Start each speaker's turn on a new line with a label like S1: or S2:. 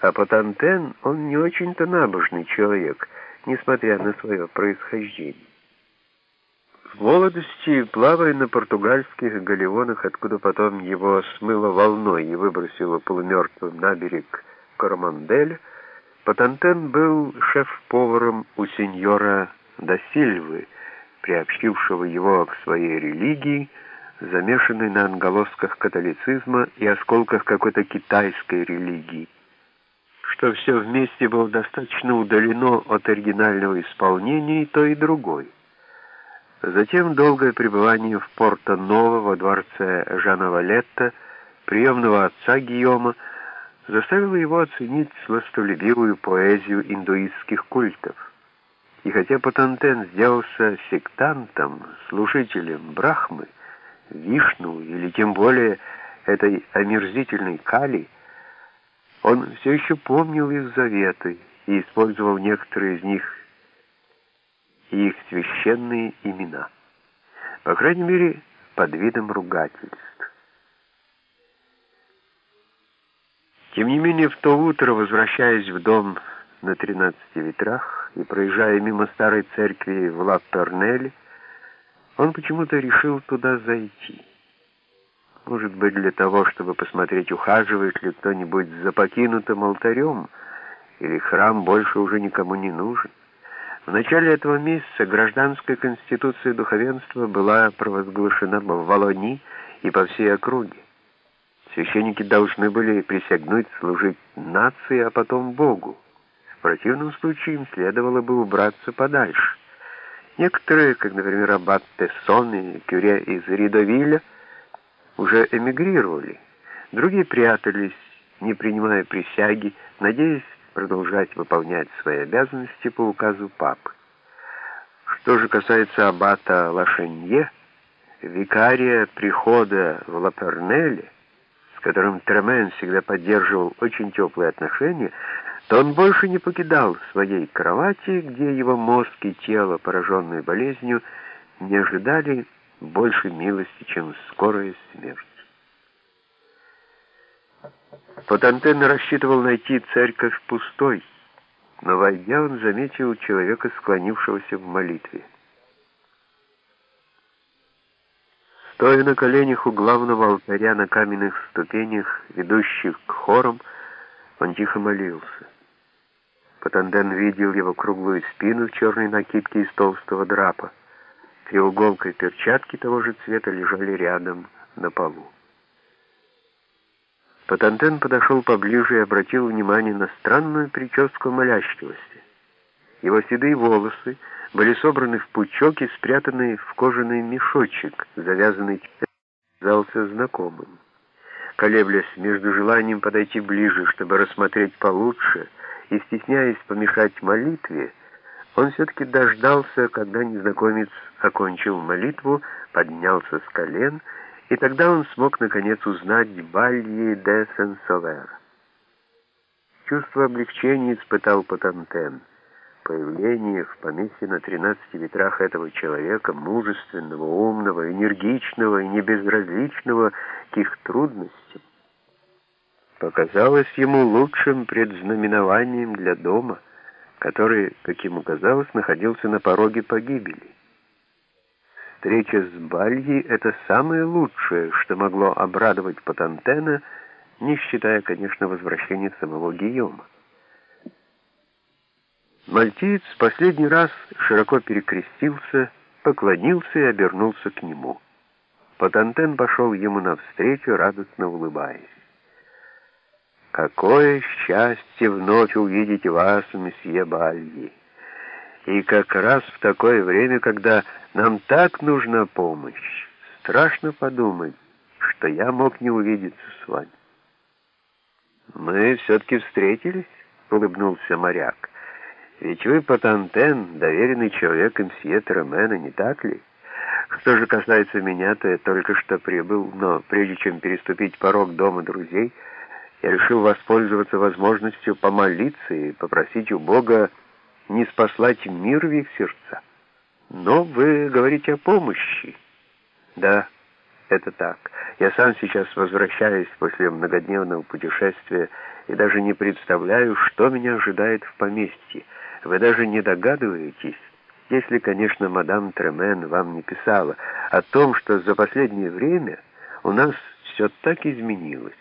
S1: А Патантен, он не очень-то набожный человек, несмотря на свое происхождение. В молодости, плавая на португальских галеонах, откуда потом его смыло волной и выбросило полумертвым на берег Коромандель, Патантен был шеф-поваром у сеньора Досильвы, приобщившего его к своей религии, замешанной на анголосках католицизма и осколках какой-то китайской религии, что все вместе было достаточно удалено от оригинального исполнения и то, и другой. Затем долгое пребывание в Порто-Ново во дворце Жана Валетта, приемного отца Гийома, заставило его оценить сластолюбивую поэзию индуистских культов. И хотя Патантен сделался сектантом, служителем Брахмы, Вишну или тем более этой омерзительной Кали, он все еще помнил их заветы и использовал некоторые из них и их священные имена. По крайней мере, под видом ругательств. Тем не менее, в то утро, возвращаясь в дом на тринадцати ветрах и проезжая мимо старой церкви в Ла-Пернель, он почему-то решил туда зайти. Может быть, для того, чтобы посмотреть, ухаживает ли кто-нибудь за покинутым алтарем, или храм больше уже никому не нужен. В начале этого месяца гражданская конституция духовенства была провозглашена в Волони и по всей округе. Священники должны были присягнуть служить нации, а потом Богу. В противном случае им следовало бы убраться подальше. Некоторые, как, например, аббат Тессон и кюре из Ридовиля, уже эмигрировали. Другие прятались, не принимая присяги, надеясь продолжать выполнять свои обязанности по указу папы. Что же касается аббата Лашенье, викария прихода в Лапернеле, с которым Тремен всегда поддерживал очень теплые отношения, то он больше не покидал своей кровати, где его мозг и тело, пораженные болезнью, не ожидали больше милости, чем скорая смерть. Фотантен рассчитывал найти церковь пустой, но, войдя, он заметил человека, склонившегося в молитве. Стоя на коленях у главного алтаря на каменных ступенях, ведущих к хорам, он тихо молился. Патанден видел его круглую спину в черной накидке из толстого драпа. Треуголка и перчатки того же цвета лежали рядом на полу. Патантен подошел поближе и обратил внимание на странную прическу молящегося. Его седые волосы были собраны в пучок и спрятаны в кожаный мешочек, завязанный казался знакомым. Колеблясь между желанием подойти ближе, чтобы рассмотреть получше, и стесняясь помешать молитве, он все-таки дождался, когда незнакомец окончил молитву, поднялся с колен и тогда он смог наконец узнать Бальи де Сенсовер. Чувство облегчения испытал Патантен. Появление в поместье на 13 ветрах этого человека, мужественного, умного, энергичного и небезразличного к их трудностям, показалось ему лучшим предзнаменованием для дома, который, как ему казалось, находился на пороге погибели. Встреча с Бальей — это самое лучшее, что могло обрадовать Патантена, не считая, конечно, возвращения самого Гийома. Мальтиец последний раз широко перекрестился, поклонился и обернулся к нему. Патантен пошел ему навстречу, радостно улыбаясь. «Какое счастье вновь увидеть вас, месье Бальи!» И как раз в такое время, когда нам так нужна помощь, страшно подумать, что я мог не увидеться с вами. «Мы все-таки встретились?» — улыбнулся моряк. «Ведь вы, Патантен, доверенный человек мсье Тремена, не так ли? Что же касается меня, то я только что прибыл, но прежде чем переступить порог дома друзей, я решил воспользоваться возможностью помолиться и попросить у Бога не спаслать мир в их сердца. Но вы говорите о помощи. Да, это так. Я сам сейчас возвращаюсь после многодневного путешествия и даже не представляю, что меня ожидает в поместье. Вы даже не догадываетесь, если, конечно, мадам Тремен вам не писала, о том, что за последнее время у нас все так изменилось.